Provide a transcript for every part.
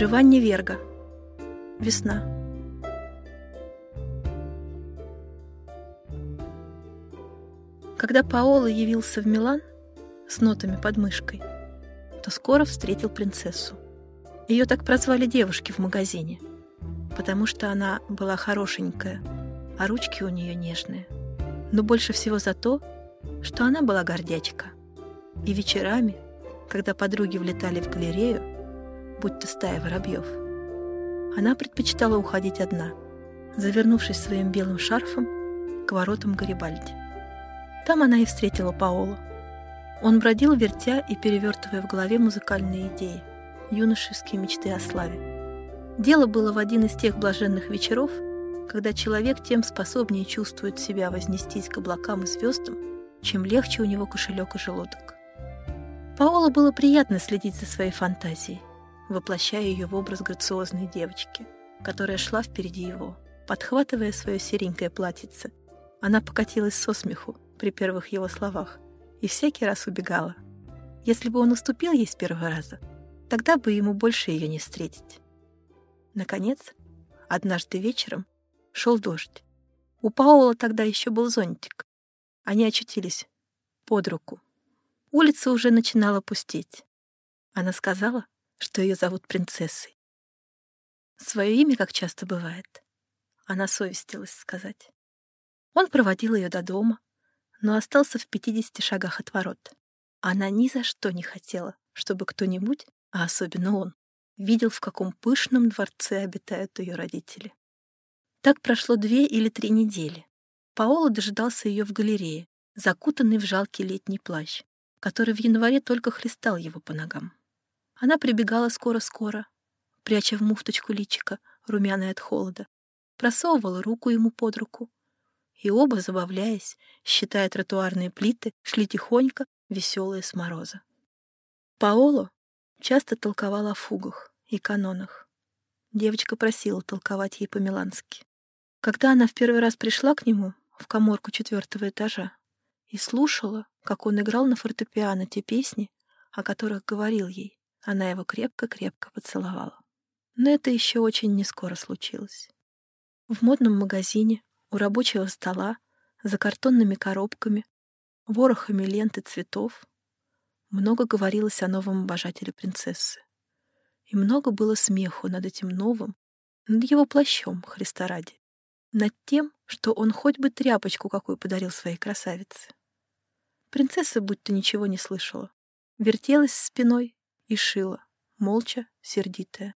Джованни Верга. Весна. Когда Паоло явился в Милан с нотами под мышкой, то скоро встретил принцессу. Ее так прозвали девушки в магазине, потому что она была хорошенькая, а ручки у нее нежные. Но больше всего за то, что она была гордячка. И вечерами, когда подруги влетали в галерею, будто стая воробьев, она предпочитала уходить одна, завернувшись своим белым шарфом к воротам Гарибальди. Там она и встретила Паоло. Он бродил, вертя и перевертывая в голове музыкальные идеи, юношеские мечты о славе. Дело было в один из тех блаженных вечеров, когда человек тем способнее чувствует себя вознестись к облакам и звездам, чем легче у него кошелек и желудок. Паоло было приятно следить за своей фантазией, воплощая ее в образ грациозной девочки, которая шла впереди его, подхватывая свое серенькое платьице. Она покатилась со смеху при первых его словах и всякий раз убегала. Если бы он уступил ей с первого раза, тогда бы ему больше ее не встретить. Наконец, однажды вечером шел дождь. У Паула тогда еще был зонтик. Они очутились под руку. Улица уже начинала пустеть. Она сказала, что ее зовут принцессой. Свое имя, как часто бывает, она совестилась сказать. Он проводил ее до дома, но остался в 50 шагах от ворот. Она ни за что не хотела, чтобы кто-нибудь, а особенно он, видел, в каком пышном дворце обитают ее родители. Так прошло две или три недели. Паоло дожидался ее в галерее, закутанный в жалкий летний плащ, который в январе только хлестал его по ногам. Она прибегала скоро-скоро, пряча в муфточку личика, румяная от холода, просовывала руку ему под руку, и оба, забавляясь, считая тротуарные плиты, шли тихонько, веселые с мороза. Паоло часто толковала о фугах и канонах. Девочка просила толковать ей по-милански. Когда она в первый раз пришла к нему в коморку четвертого этажа и слушала, как он играл на фортепиано те песни, о которых говорил ей, она его крепко-крепко поцеловала. Но это еще очень не скоро случилось. В модном магазине, у рабочего стола, за картонными коробками, ворохами ленты цветов, много говорилось о новом обожателе принцессы. И много было смеху над этим новым, над его плащом, Христа ради, над тем, что он хоть бы тряпочку какую подарил своей красавице. Принцесса будто ничего не слышала, вертелась спиной и шила, молча, сердитая.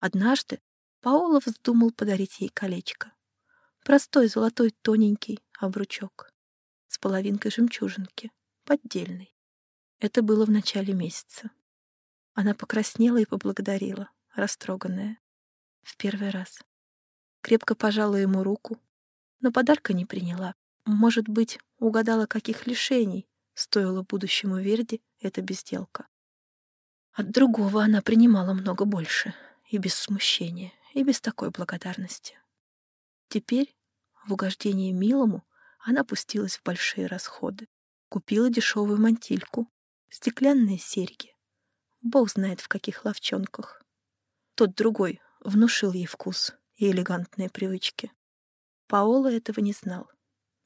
Однажды Паоло вздумал подарить ей колечко. Простой золотой тоненький обручок с половинкой жемчужинки, поддельный. Это было в начале месяца. Она покраснела и поблагодарила, растроганная. В первый раз. Крепко пожала ему руку, но подарка не приняла. Может быть, угадала, каких лишений стоила будущему Верди эта безделка. От другого она принимала много больше, и без смущения, и без такой благодарности. Теперь, в угождении милому, она пустилась в большие расходы. Купила дешевую мантильку, стеклянные серьги. Бог знает, в каких ловчонках. Тот другой внушил ей вкус и элегантные привычки. Паоло этого не знал.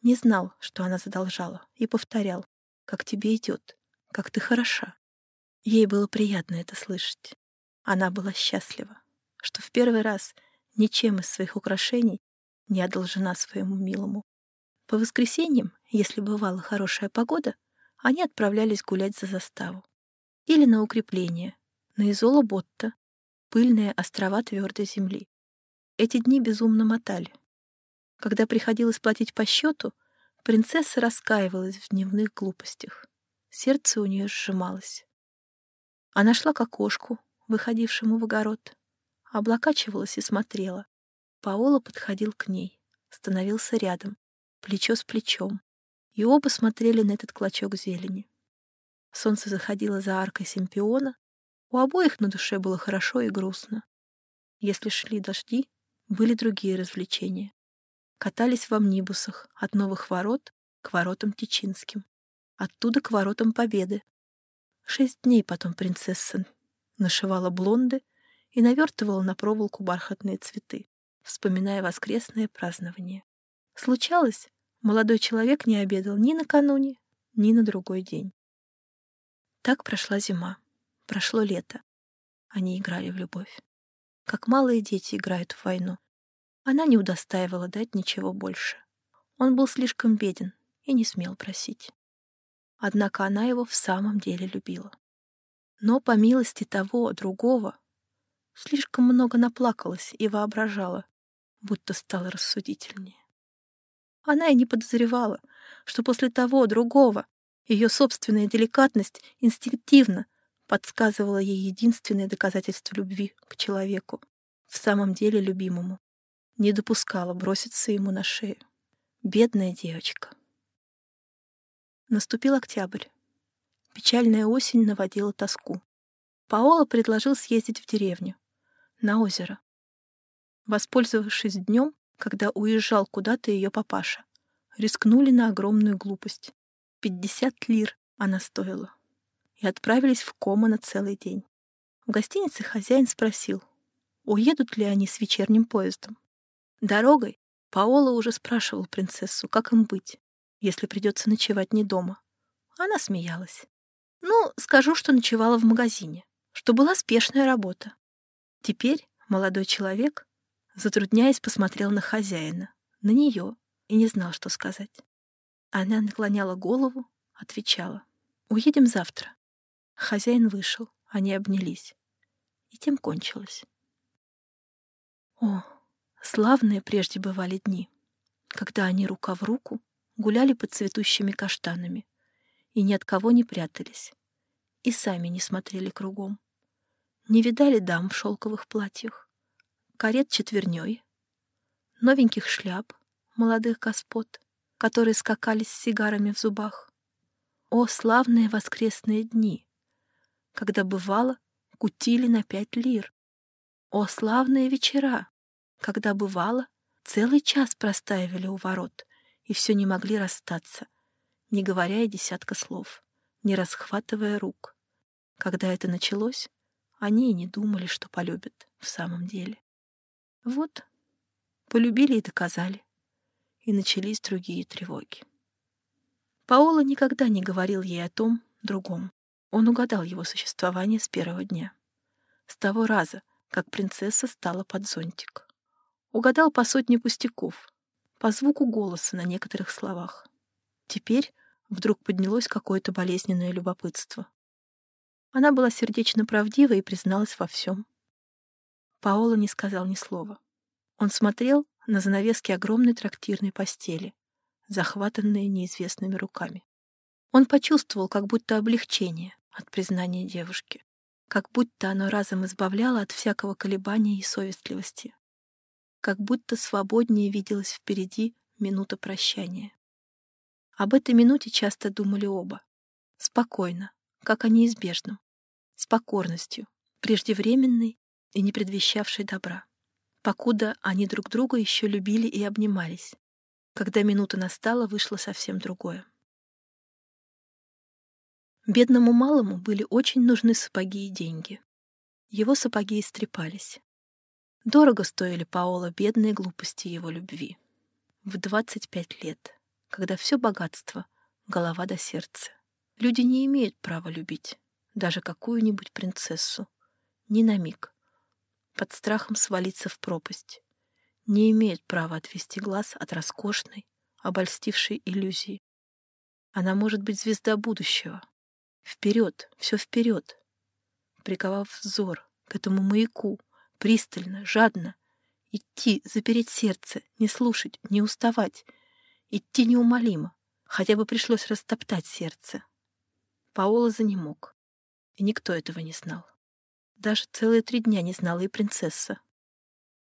Не знал, что она задолжала, и повторял, как тебе идет, как ты хороша. Ей было приятно это слышать. Она была счастлива, что в первый раз ничем из своих украшений не одолжена своему милому. По воскресеньям, если бывала хорошая погода, они отправлялись гулять за заставу. Или на укрепление, на Изола Ботта, пыльные острова твердой земли. Эти дни безумно мотали. Когда приходилось платить по счету, принцесса раскаивалась в дневных глупостях. Сердце у нее сжималось. Она шла к окошку, выходившему в огород, облокачивалась и смотрела. Паола подходил к ней, становился рядом, плечо с плечом, и оба смотрели на этот клочок зелени. Солнце заходило за аркой Симпиона, у обоих на душе было хорошо и грустно. Если шли дожди, были другие развлечения. Катались в амнибусах от новых ворот к воротам Тичинским, оттуда к воротам Победы, Шесть дней потом принцесса нашивала блонды и навертывала на проволоку бархатные цветы, вспоминая воскресное празднование. Случалось, молодой человек не обедал ни накануне, ни на другой день. Так прошла зима, прошло лето. Они играли в любовь. Как малые дети играют в войну. Она не удостаивала дать ничего больше. Он был слишком беден и не смел просить. Однако она его в самом деле любила. Но по милости того, другого, слишком много наплакалась и воображала, будто стала рассудительнее. Она и не подозревала, что после того другого ее собственная деликатность инстинктивно подсказывала ей единственное доказательство любви к человеку, в самом деле любимому. Не допускала броситься ему на шею. Бедная девочка. Наступил октябрь. Печальная осень наводила тоску. Паоло предложил съездить в деревню, на озеро. Воспользовавшись днем, когда уезжал куда-то ее папаша, рискнули на огромную глупость. Пятьдесят лир она стоила. И отправились в Кома на целый день. В гостинице хозяин спросил, уедут ли они с вечерним поездом. Дорогой Паоло уже спрашивал принцессу, как им быть, если придется ночевать не дома. Она смеялась. Ну, скажу, что ночевала в магазине, что была спешная работа. Теперь молодой человек, затрудняясь, посмотрел на хозяина, на нее, и не знал, что сказать. Она наклоняла голову, отвечала. «Уедем завтра». Хозяин вышел, они обнялись. И тем кончилось. О, славные прежде бывали дни, когда они рука в руку гуляли под цветущими каштанами, и ни от кого не прятались, и сами не смотрели кругом. Не видали дам в шелковых платьях, карет четверней, новеньких шляп молодых господ, которые скакали с сигарами в зубах. О, славные воскресные дни, когда бывало кутили на пять лир. О, славные вечера, когда бывало целый час простаивали у ворот и все не могли расстаться, не говоря и десятка слов, не расхватывая рук. Когда это началось, они и не думали, что полюбят в самом деле. Вот, полюбили и доказали. И начались другие тревоги. Паоло никогда не говорил ей о том, другом. Он угадал его существование с первого дня. С того раза, как принцесса стала под зонтик. Угадал по сотне пустяков, по звуку голоса на некоторых словах. Теперь вдруг поднялось какое-то болезненное любопытство. Она была сердечно правдива и призналась во всем. Паоло не сказал ни слова. Он смотрел на занавески огромной трактирной постели, захватанные неизвестными руками. Он почувствовал как будто облегчение от признания девушки, как будто оно разом избавляло от всякого колебания и совестливости, как будто свободнее виделась впереди минута прощания. Об этой минуте часто думали оба. Спокойно, как о неизбежном, с покорностью, преждевременной и не предвещавшей добра. Покуда они друг друга еще любили и обнимались. Когда минута настала, вышло совсем другое. Бедному малому были очень нужны сапоги и деньги. Его сапоги истрепались. Дорого стоили Паоло бедные глупости его любви. В 25 лет, когда все богатство — голова до сердца. Люди не имеют права любить даже какую-нибудь принцессу. Ни на миг. Под страхом свалиться в пропасть. Не имеют права отвести глаз от роскошной, обольстившей иллюзии. Она может быть звезда будущего. Вперед, все вперед. Приковав взор к этому маяку, пристально, жадно, идти, запереть сердце, не слушать, не уставать, идти неумолимо, хотя бы пришлось растоптать сердце. Паола занемог. И никто этого не знал. Даже целые три дня не знала и принцесса.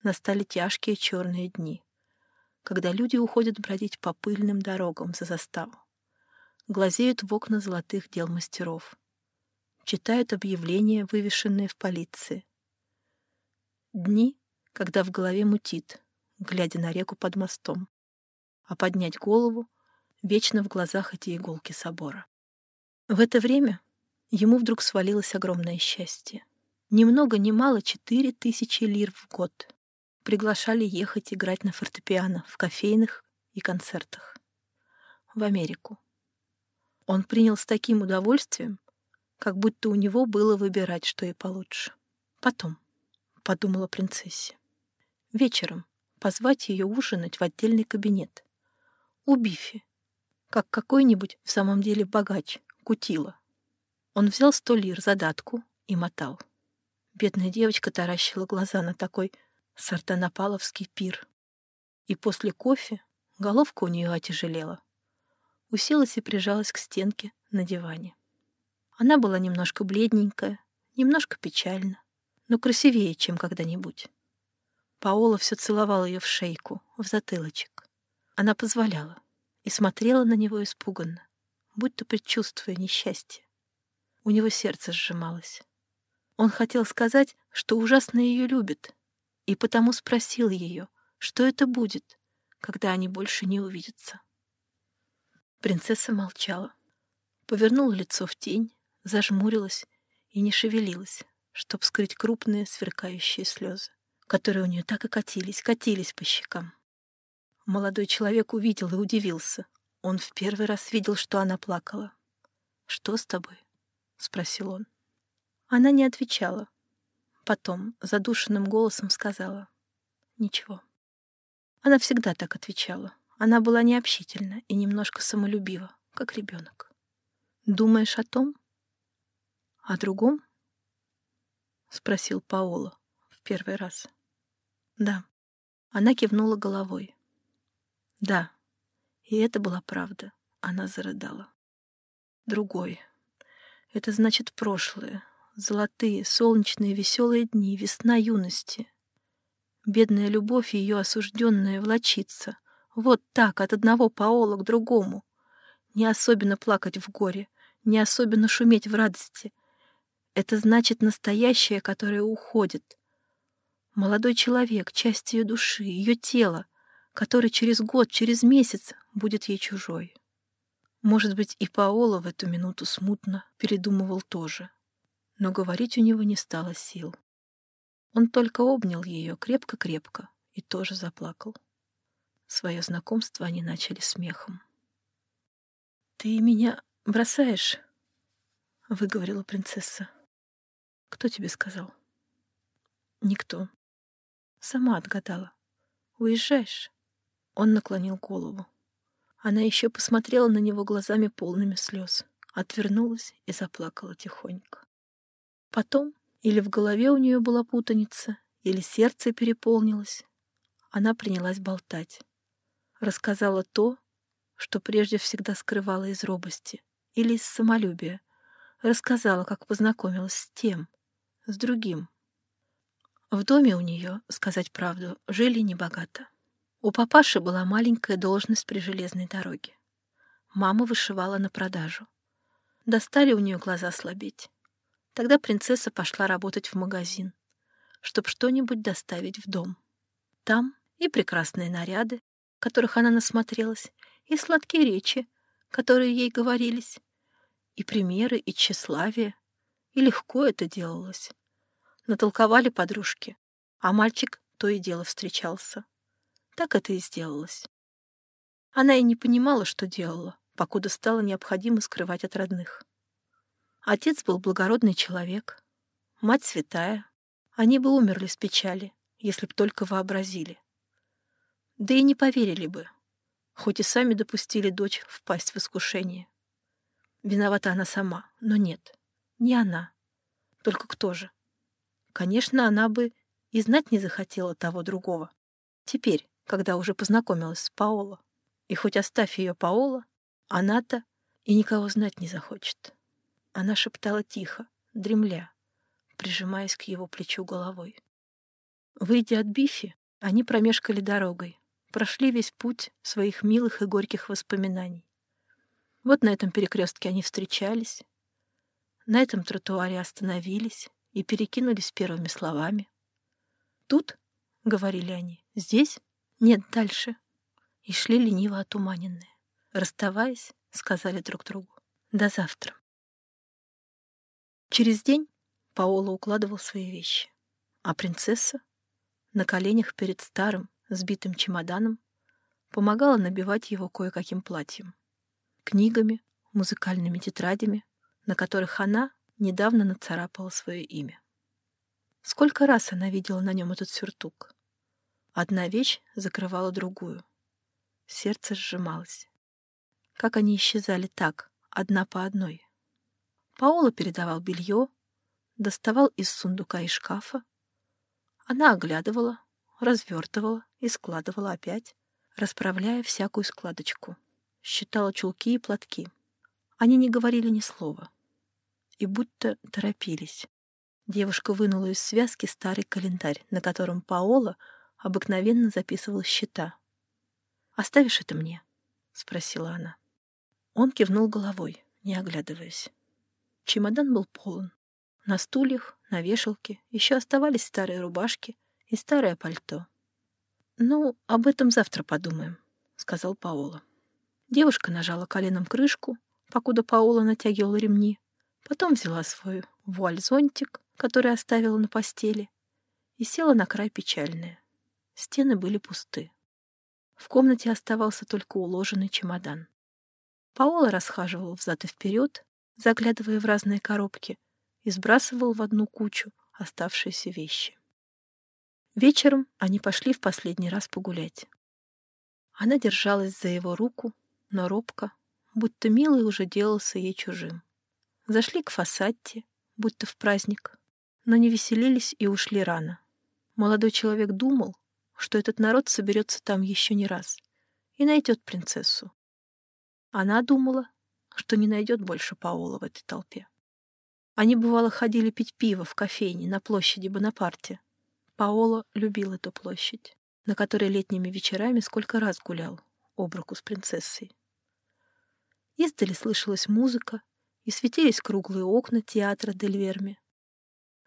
Настали тяжкие черные дни, когда люди уходят бродить по пыльным дорогам за заставу, глазеют в окна золотых дел мастеров, читают объявления, вывешенные в полиции. Дни, когда в голове мутит, глядя на реку под мостом, а поднять голову вечно в глазах эти иголки собора. В это время Ему вдруг свалилось огромное счастье. Ни много ни мало четыре тысячи лир в год. Приглашали ехать играть на фортепиано в кофейных и концертах. В Америку. Он принял с таким удовольствием, как будто у него было выбирать, что и получше. Потом, — подумала принцессе, — вечером позвать ее ужинать в отдельный кабинет. У Бифи, как какой-нибудь в самом деле богач, кутила. Он взял сто лир задатку и мотал. Бедная девочка таращила глаза на такой сартанапаловский пир. И после кофе головка у нее отяжелела. Уселась и прижалась к стенке на диване. Она была немножко бледненькая, немножко печальна, но красивее, чем когда-нибудь. Паола все целовала ее в шейку, в затылочек. Она позволяла и смотрела на него испуганно, будто предчувствуя несчастье. У него сердце сжималось. Он хотел сказать, что ужасно ее любит, и потому спросил ее, что это будет, когда они больше не увидятся. Принцесса молчала, повернула лицо в тень, зажмурилась и не шевелилась, чтоб скрыть крупные сверкающие слезы, которые у нее так и катились, катились по щекам. Молодой человек увидел и удивился. Он в первый раз видел, что она плакала. «Что с тобой?» — спросил он. Она не отвечала. Потом задушенным голосом сказала. «Ничего». Она всегда так отвечала. Она была необщительна и немножко самолюбива, как ребенок. «Думаешь о том?» «О другом?» — спросил Паоло в первый раз. «Да». Она кивнула головой. «Да». И это была правда. Она зарыдала. «Другой. Это значит прошлое. Золотые, солнечные, веселые дни, весна юности. Бедная любовь и ее осужденная влочится. Вот так, от одного Паола к другому. Не особенно плакать в горе, не особенно шуметь в радости — это значит настоящее, которое уходит. Молодой человек, часть ее души, ее тела, который через год, через месяц будет ей чужой. Может быть, и Паоло в эту минуту смутно передумывал тоже. Но говорить у него не стало сил. Он только обнял ее крепко-крепко и тоже заплакал. Свое знакомство они начали смехом. «Ты меня бросаешь?» — выговорила принцесса. Кто тебе сказал? Никто. Сама отгадала. Уезжаешь? Он наклонил голову. Она еще посмотрела на него глазами полными слез, отвернулась и заплакала тихонько. Потом или в голове у нее была путаница, или сердце переполнилось. Она принялась болтать. Рассказала то, что прежде всегда скрывала из робости или из самолюбия. Рассказала, как познакомилась с тем, с другим. В доме у нее, сказать правду, жили небогато. У папаши была маленькая должность при железной дороге. Мама вышивала на продажу. Достали у нее глаза слабеть. Тогда принцесса пошла работать в магазин, чтобы что-нибудь доставить в дом. Там и прекрасные наряды, которых она насмотрелась, и сладкие речи, которые ей говорились, и примеры, и тщеславие, и легко это делалось. Натолковали подружки, а мальчик то и дело встречался. Так это и сделалось. Она и не понимала, что делала, покуда стало необходимо скрывать от родных. Отец был благородный человек, мать святая. Они бы умерли с печали, если б только вообразили. Да и не поверили бы, хоть и сами допустили дочь впасть в искушение. Виновата она сама, но нет. Не она. Только кто же? Конечно, она бы и знать не захотела того другого. Теперь, когда уже познакомилась с Паоло. И хоть оставь ее Паоло, она-то и никого знать не захочет. Она шептала тихо, дремля, прижимаясь к его плечу головой. Выйдя от Бифи, они промешкали дорогой, прошли весь путь своих милых и горьких воспоминаний. Вот на этом перекрестке они встречались, на этом тротуаре остановились и перекинулись первыми словами. «Тут?» — говорили они. «Здесь? Нет, дальше». И шли лениво отуманенные. Расставаясь, сказали друг другу. «До завтра». Через день Паоло укладывал свои вещи, а принцесса на коленях перед старым, сбитым чемоданом помогала набивать его кое-каким платьем, книгами, музыкальными тетрадями, на которых она недавно нацарапала свое имя. Сколько раз она видела на нем этот сюртук. Одна вещь закрывала другую. Сердце сжималось. Как они исчезали так, одна по одной. Паоло передавал белье, доставал из сундука и шкафа. Она оглядывала, развертывала и складывала опять, расправляя всякую складочку. Считала чулки и платки. Они не говорили ни слова. И будто торопились. Девушка вынула из связки старый календарь, на котором Паола обыкновенно записывала счета. «Оставишь это мне?» — спросила она. Он кивнул головой, не оглядываясь. Чемодан был полон. На стульях, на вешалке еще оставались старые рубашки и старое пальто. «Ну, об этом завтра подумаем», — сказал Паола. Девушка нажала коленом крышку, покуда Паола натягивала ремни, потом взяла свой вуаль-зонтик, который оставила на постели, и села на край печальная. Стены были пусты. В комнате оставался только уложенный чемодан. Паола расхаживал взад и вперед, заглядывая в разные коробки, и сбрасывал в одну кучу оставшиеся вещи. Вечером они пошли в последний раз погулять. Она держалась за его руку, но робко, будто милый уже делался ей чужим. Зашли к Фасатте, будто в праздник, но не веселились и ушли рано. Молодой человек думал, что этот народ соберется там еще не раз и найдет принцессу. Она думала, что не найдет больше Паула в этой толпе. Они, бывало, ходили пить пиво в кофейне на площади Бонапарте, Паоло любил эту площадь, на которой летними вечерами сколько раз гулял об руку с принцессой. Издали слышалась музыка, и светились круглые окна театра Дель Верми.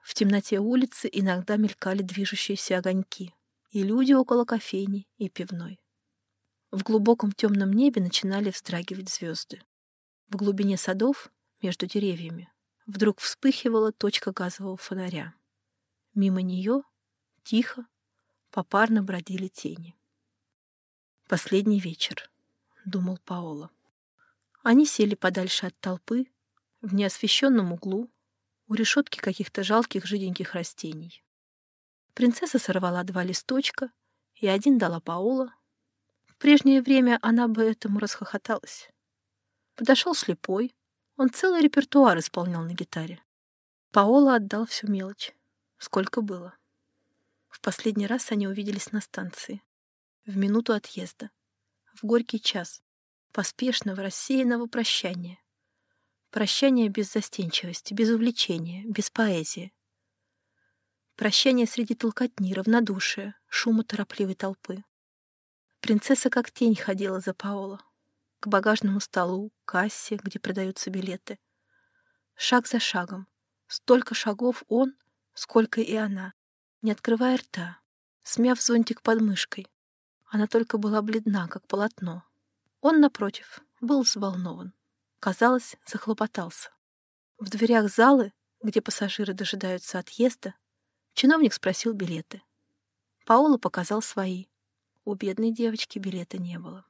В темноте улицы иногда мелькали движущиеся огоньки, и люди около кофейни и пивной. В глубоком темном небе начинали вздрагивать звезды. В глубине садов, между деревьями, вдруг вспыхивала точка газового фонаря. Мимо нее Тихо, попарно бродили тени. «Последний вечер», — думал Паоло. Они сели подальше от толпы, в неосвещенном углу, у решетки каких-то жалких жиденьких растений. Принцесса сорвала два листочка и один дала Паоло. В прежнее время она бы этому расхохоталась. Подошел слепой, он целый репертуар исполнял на гитаре. Паоло отдал всю мелочь, сколько было. В последний раз они увиделись на станции. В минуту отъезда. В горький час. Поспешного, рассеянного прощания. Прощание без застенчивости, без увлечения, без поэзии. Прощание среди толкотни, равнодушия, шума торопливой толпы. Принцесса как тень ходила за Паоло. К багажному столу, кассе, где продаются билеты. Шаг за шагом. Столько шагов он, сколько и она не открывая рта, смяв зонтик под мышкой. Она только была бледна, как полотно. Он, напротив, был взволнован. Казалось, захлопотался. В дверях залы, где пассажиры дожидаются отъезда, чиновник спросил билеты. Паула показал свои. У бедной девочки билета не было.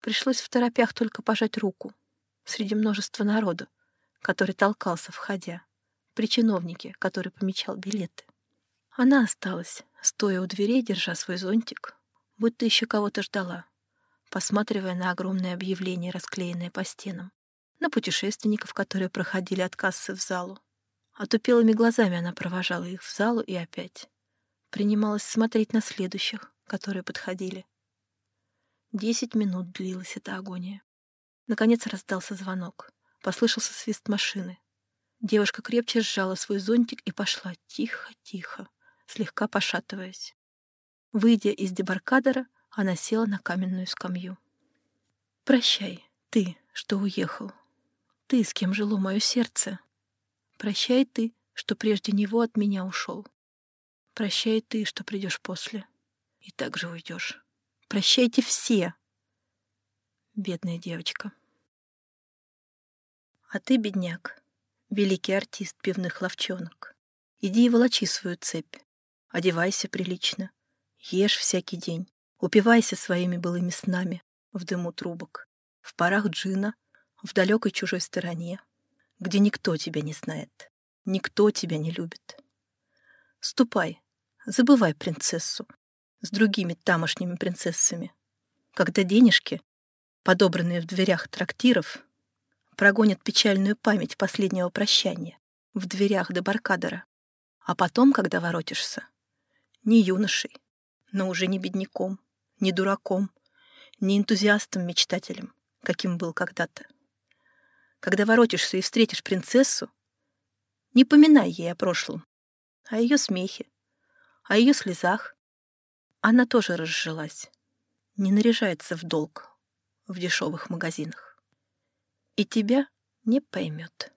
Пришлось в торопях только пожать руку среди множества народу, который толкался, входя, при чиновнике, который помечал билеты. Она осталась, стоя у дверей, держа свой зонтик, будто еще кого-то ждала, посматривая на огромное объявление, расклеенное по стенам, на путешественников, которые проходили от кассы в залу. Отупелыми глазами она провожала их в залу и опять. Принималась смотреть на следующих, которые подходили. Десять минут длилась эта агония. Наконец раздался звонок. Послышался свист машины. Девушка крепче сжала свой зонтик и пошла тихо-тихо, слегка пошатываясь. Выйдя из дебаркадера, она села на каменную скамью. «Прощай, ты, что уехал. Ты, с кем жило мое сердце. Прощай ты, что прежде него от меня ушел. Прощай ты, что придешь после. И так же уйдешь. Прощайте все!» Бедная девочка. А ты, бедняк, великий артист пивных ловчонок. Иди и волочи свою цепь. Одевайся прилично. Ешь всякий день. Упивайся своими былыми снами в дыму трубок, в парах джина, в далекой чужой стороне, где никто тебя не знает, никто тебя не любит. Ступай, забывай принцессу с другими тамошними принцессами, когда денежки, подобранные в дверях трактиров, прогонят печальную память последнего прощания в дверях Дебаркадера, а потом, когда воротишься, не юношей, но уже не бедняком, не дураком, не энтузиастом-мечтателем, каким был когда-то. Когда воротишься и встретишь принцессу, не поминай ей о прошлом, о ее смехе, о ее слезах. Она тоже разжилась, не наряжается в долг в дешевых магазинах. И тебя не поймет.